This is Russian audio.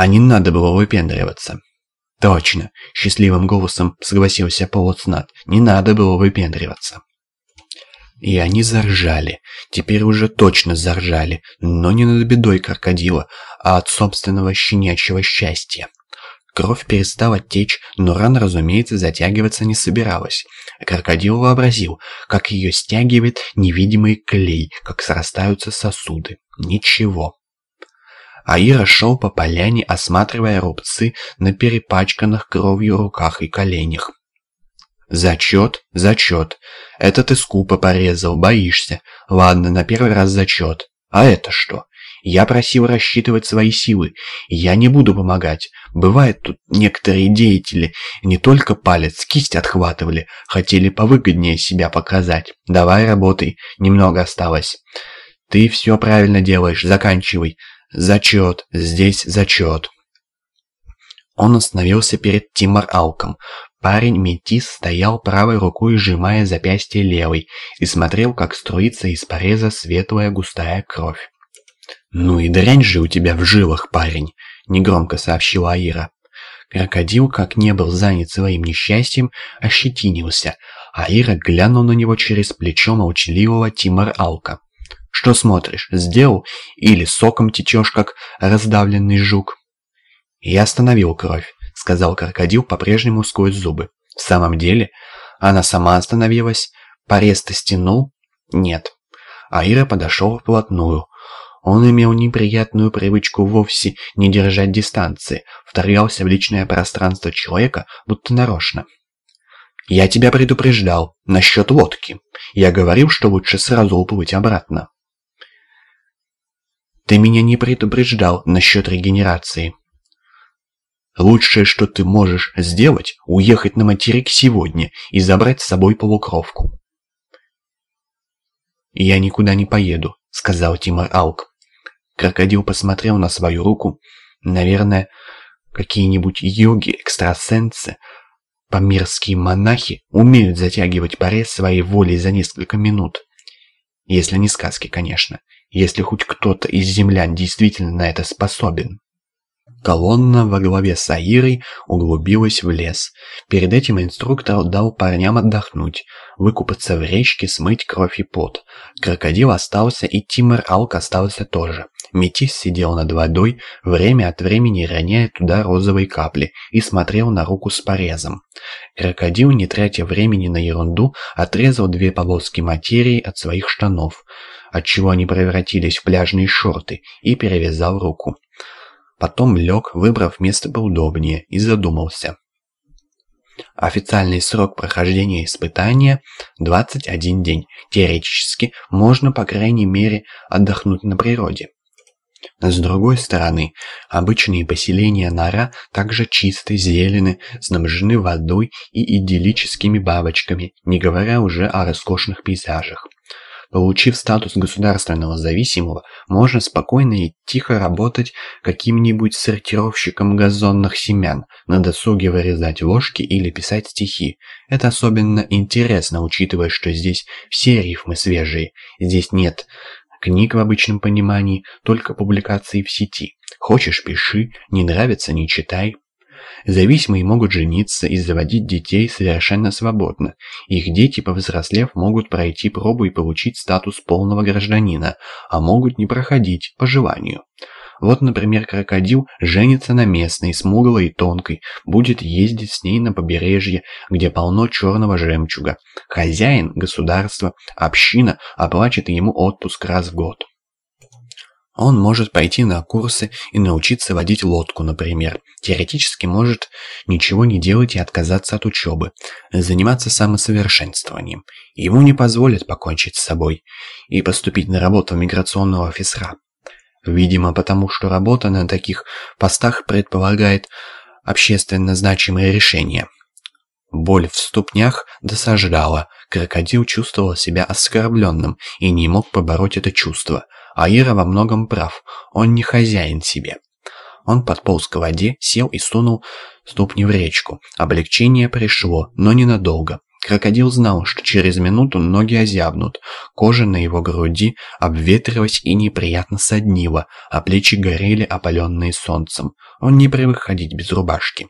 А не надо было выпендриваться. Точно, счастливым голосом согласился полуцнат. Не надо было выпендриваться. И они заржали. Теперь уже точно заржали, но не над бедой крокодила, а от собственного щенячьего счастья. Кровь перестала течь, но рана, разумеется, затягиваться не собиралась. Крокодил вообразил, как ее стягивает невидимый клей, как срастаются сосуды. Ничего. Аира шел по поляне, осматривая рубцы на перепачканных кровью руках и коленях. «Зачет, зачет. Это ты скупо порезал, боишься. Ладно, на первый раз зачет. А это что? Я просил рассчитывать свои силы. Я не буду помогать. Бывает тут некоторые деятели не только палец, кисть отхватывали, хотели повыгоднее себя показать. Давай работай, немного осталось. Ты все правильно делаешь, заканчивай. Зачет, здесь зачет. Он остановился перед Тимор Алком. Парень метис стоял правой рукой, сжимая запястье левой, и смотрел, как струится из пореза светлая густая кровь. «Ну и дрянь же у тебя в жилах, парень!» — негромко сообщила Аира. Крокодил, как не был занят своим несчастьем, ощетинился. Аира глянул на него через плечо молчаливого Тимор Алка. «Что смотришь, сделал? Или соком течешь, как раздавленный жук?» «Я остановил кровь сказал крокодил по-прежнему сквозь зубы. «В самом деле? Она сама остановилась? Порез-то стянул?» «Нет». Аира подошел вплотную. Он имел неприятную привычку вовсе не держать дистанции, вторгался в личное пространство человека, будто нарочно. «Я тебя предупреждал насчет лодки. Я говорил, что лучше сразу уплыть обратно». «Ты меня не предупреждал насчет регенерации», Лучшее, что ты можешь сделать, уехать на материк сегодня и забрать с собой полукровку. «Я никуда не поеду», — сказал Тимур Алк. Крокодил посмотрел на свою руку. Наверное, какие-нибудь йоги-экстрасенсы, помирские монахи умеют затягивать порез своей волей за несколько минут. Если не сказки, конечно. Если хоть кто-то из землян действительно на это способен. Колонна во главе с Аирой углубилась в лес. Перед этим инструктор дал парням отдохнуть, выкупаться в речке, смыть кровь и пот. Крокодил остался, и Тимор Алк остался тоже. Метис сидел над водой, время от времени роняя туда розовые капли, и смотрел на руку с порезом. Крокодил, не тратя времени на ерунду, отрезал две полоски материи от своих штанов, отчего они превратились в пляжные шорты, и перевязал руку. Потом лег, выбрав место поудобнее, и задумался. Официальный срок прохождения испытания – 21 день. Теоретически можно, по крайней мере, отдохнуть на природе. С другой стороны, обычные поселения Нара также чисты, зелены, снабжены водой и идиллическими бабочками, не говоря уже о роскошных пейзажах. Получив статус государственного зависимого, можно спокойно и тихо работать каким-нибудь сортировщиком газонных семян, на досуге вырезать ложки или писать стихи. Это особенно интересно, учитывая, что здесь все рифмы свежие. Здесь нет книг в обычном понимании, только публикации в сети. Хочешь – пиши, не нравится – не читай. Зависимые могут жениться и заводить детей совершенно свободно. Их дети, повзрослев, могут пройти пробу и получить статус полного гражданина, а могут не проходить по желанию. Вот, например, крокодил женится на местной, смуглой и тонкой, будет ездить с ней на побережье, где полно черного жемчуга. Хозяин, государство, община оплачет ему отпуск раз в год. Он может пойти на курсы и научиться водить лодку, например. Теоретически может ничего не делать и отказаться от учебы, заниматься самосовершенствованием. Ему не позволят покончить с собой и поступить на работу в миграционного офисера. Видимо, потому что работа на таких постах предполагает общественно значимые решения. Боль в ступнях досаждала, крокодил чувствовал себя оскорбленным и не мог побороть это чувство – Аира во многом прав, он не хозяин себе. Он подполз к воде, сел и сунул ступни в речку. Облегчение пришло, но ненадолго. Крокодил знал, что через минуту ноги озябнут, кожа на его груди обветрилась и неприятно соднила, а плечи горели, опаленные солнцем. Он не привык ходить без рубашки.